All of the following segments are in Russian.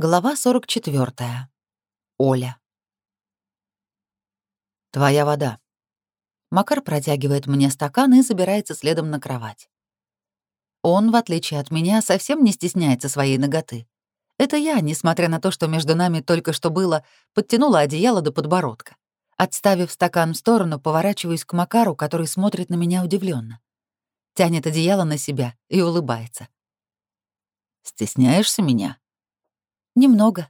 Глава 44. Оля. «Твоя вода». Макар протягивает мне стакан и забирается следом на кровать. Он, в отличие от меня, совсем не стесняется своей ноготы. Это я, несмотря на то, что между нами только что было, подтянула одеяло до подбородка. Отставив стакан в сторону, поворачиваюсь к Макару, который смотрит на меня удивленно. Тянет одеяло на себя и улыбается. «Стесняешься меня?» Немного.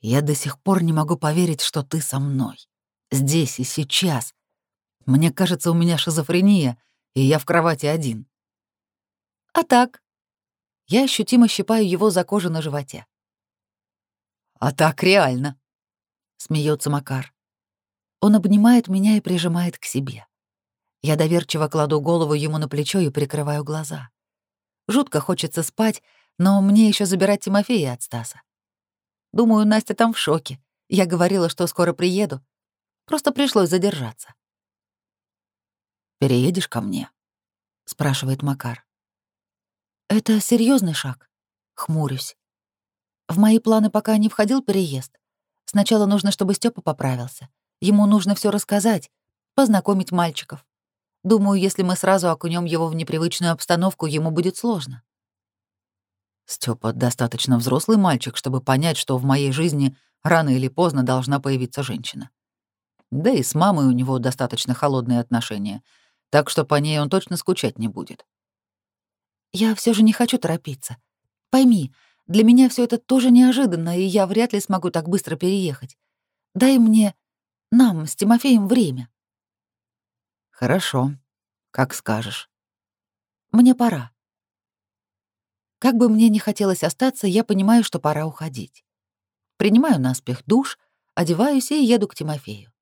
Я до сих пор не могу поверить, что ты со мной. Здесь и сейчас. Мне кажется, у меня шизофрения, и я в кровати один. А так? Я ощутимо щипаю его за кожу на животе. А так реально, смеется Макар. Он обнимает меня и прижимает к себе. Я доверчиво кладу голову ему на плечо и прикрываю глаза. Жутко хочется спать, но мне еще забирать Тимофея от Стаса. Думаю, Настя там в шоке. Я говорила, что скоро приеду. Просто пришлось задержаться. «Переедешь ко мне?» — спрашивает Макар. «Это серьезный шаг?» — хмурюсь. В мои планы пока не входил переезд. Сначала нужно, чтобы Степа поправился. Ему нужно все рассказать, познакомить мальчиков. Думаю, если мы сразу окунем его в непривычную обстановку, ему будет сложно. Степа достаточно взрослый мальчик, чтобы понять, что в моей жизни рано или поздно должна появиться женщина. Да и с мамой у него достаточно холодные отношения, так что по ней он точно скучать не будет. Я все же не хочу торопиться. Пойми, для меня все это тоже неожиданно, и я вряд ли смогу так быстро переехать. Дай мне, нам с Тимофеем время. Хорошо, как скажешь. Мне пора. Как бы мне ни хотелось остаться, я понимаю, что пора уходить. Принимаю наспех душ, одеваюсь и еду к Тимофею.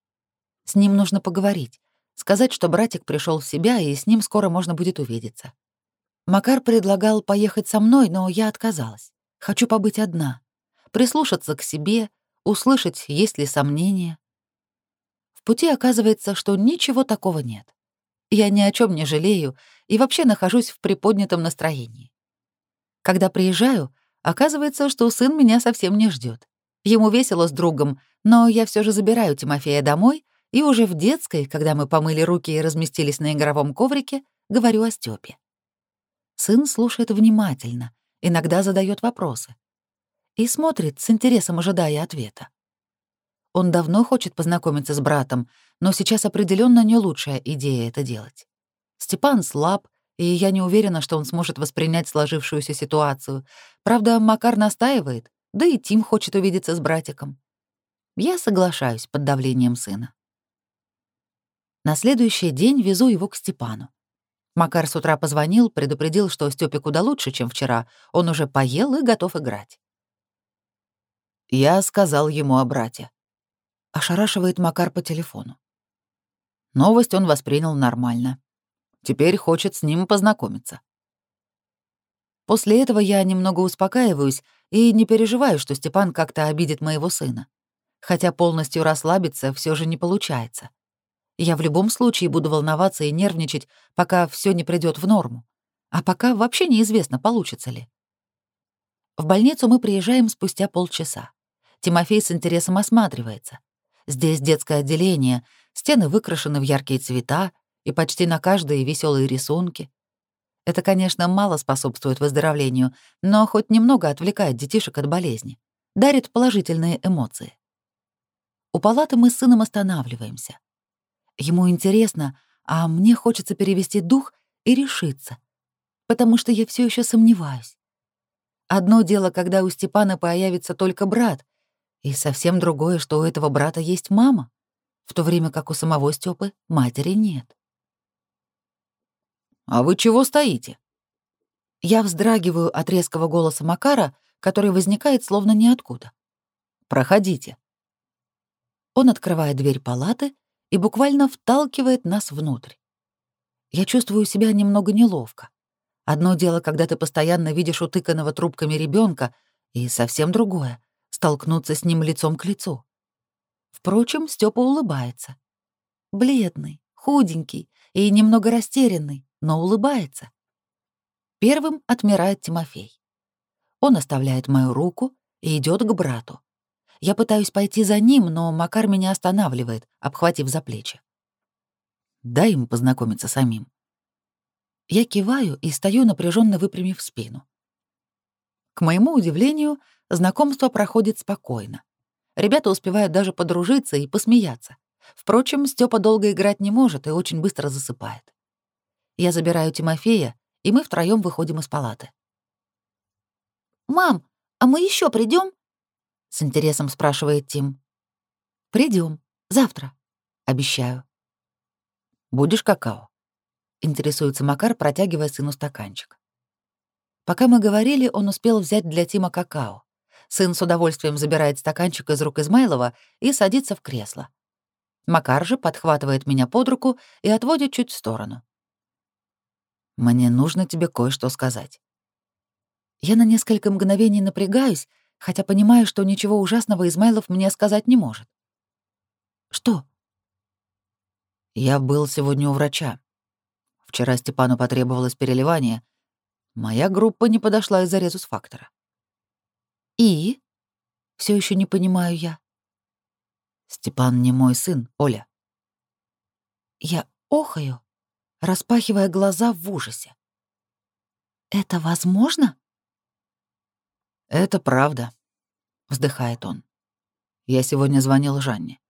С ним нужно поговорить, сказать, что братик пришел в себя, и с ним скоро можно будет увидеться. Макар предлагал поехать со мной, но я отказалась. Хочу побыть одна, прислушаться к себе, услышать, есть ли сомнения. В пути оказывается, что ничего такого нет. Я ни о чем не жалею и вообще нахожусь в приподнятом настроении. Когда приезжаю, оказывается, что сын меня совсем не ждет. Ему весело с другом, но я все же забираю Тимофея домой и уже в детской, когда мы помыли руки и разместились на игровом коврике, говорю о Стёпе. Сын слушает внимательно, иногда задает вопросы. И смотрит, с интересом ожидая ответа. Он давно хочет познакомиться с братом, но сейчас определенно не лучшая идея это делать. Степан слаб, и я не уверена, что он сможет воспринять сложившуюся ситуацию. Правда, Макар настаивает, да и Тим хочет увидеться с братиком. Я соглашаюсь под давлением сына. На следующий день везу его к Степану. Макар с утра позвонил, предупредил, что Стёпе куда лучше, чем вчера. Он уже поел и готов играть. Я сказал ему о брате. Ошарашивает Макар по телефону. Новость он воспринял нормально. Теперь хочет с ним познакомиться. После этого я немного успокаиваюсь и не переживаю, что Степан как-то обидит моего сына. Хотя полностью расслабиться все же не получается. Я в любом случае буду волноваться и нервничать, пока все не придет в норму. А пока вообще неизвестно, получится ли. В больницу мы приезжаем спустя полчаса. Тимофей с интересом осматривается. Здесь детское отделение, стены выкрашены в яркие цвета, и почти на каждой веселые рисунки. Это, конечно, мало способствует выздоровлению, но хоть немного отвлекает детишек от болезни, дарит положительные эмоции. У палаты мы с сыном останавливаемся. Ему интересно, а мне хочется перевести дух и решиться, потому что я все еще сомневаюсь. Одно дело, когда у Степана появится только брат, и совсем другое, что у этого брата есть мама, в то время как у самого Степы матери нет. «А вы чего стоите?» Я вздрагиваю от резкого голоса Макара, который возникает словно ниоткуда. «Проходите». Он открывает дверь палаты и буквально вталкивает нас внутрь. Я чувствую себя немного неловко. Одно дело, когда ты постоянно видишь утыканного трубками ребенка, и совсем другое — столкнуться с ним лицом к лицу. Впрочем, Степа улыбается. Бледный, худенький и немного растерянный, но улыбается. Первым отмирает Тимофей. Он оставляет мою руку и идет к брату. Я пытаюсь пойти за ним, но Макар меня останавливает, обхватив за плечи. Дай им познакомиться самим. Я киваю и стою напряженно выпрямив спину. К моему удивлению, знакомство проходит спокойно. Ребята успевают даже подружиться и посмеяться. Впрочем, Степа долго играть не может и очень быстро засыпает. Я забираю Тимофея, и мы втроем выходим из палаты. «Мам, а мы еще придем? с интересом спрашивает Тим. Придем. Завтра. Обещаю. Будешь какао? Интересуется Макар, протягивая сыну стаканчик. Пока мы говорили, он успел взять для Тима какао. Сын с удовольствием забирает стаканчик из рук Измайлова и садится в кресло. Макар же подхватывает меня под руку и отводит чуть в сторону. «Мне нужно тебе кое-что сказать». Я на несколько мгновений напрягаюсь, хотя понимаю, что ничего ужасного Измайлов мне сказать не может. «Что?» «Я был сегодня у врача. Вчера Степану потребовалось переливание. Моя группа не подошла из-за резус-фактора». «И?» Все еще не понимаю я. Степан не мой сын, Оля. Я охаю, распахивая глаза в ужасе. Это возможно? Это правда, вздыхает он. Я сегодня звонил Жанне.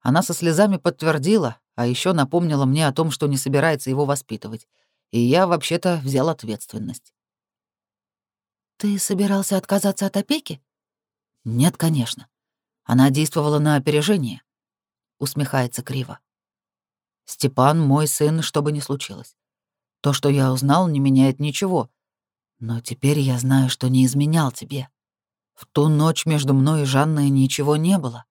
Она со слезами подтвердила, а еще напомнила мне о том, что не собирается его воспитывать. И я вообще-то взял ответственность. Ты собирался отказаться от опеки? Нет, конечно. Она действовала на опережение. Усмехается криво. Степан мой сын, что бы ни случилось. То, что я узнал, не меняет ничего. Но теперь я знаю, что не изменял тебе. В ту ночь между мной и Жанной ничего не было.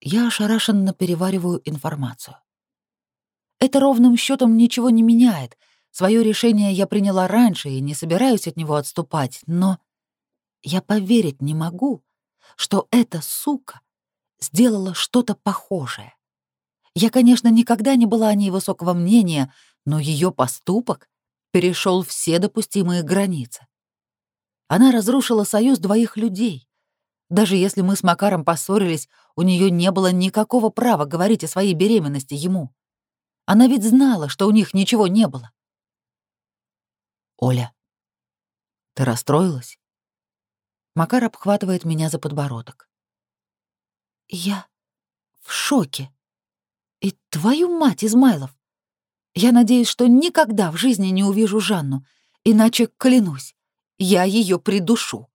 Я ошарашенно перевариваю информацию. Это ровным счетом ничего не меняет. Свое решение я приняла раньше и не собираюсь от него отступать, но я поверить не могу, что эта сука сделала что-то похожее. Я, конечно, никогда не была о ней высокого мнения, но ее поступок перешел все допустимые границы. Она разрушила союз двоих людей. Даже если мы с Макаром поссорились, у нее не было никакого права говорить о своей беременности ему. Она ведь знала, что у них ничего не было. «Оля, ты расстроилась?» Макар обхватывает меня за подбородок. Я в шоке. И твою мать, Измайлов! Я надеюсь, что никогда в жизни не увижу Жанну, иначе, клянусь, я ее придушу.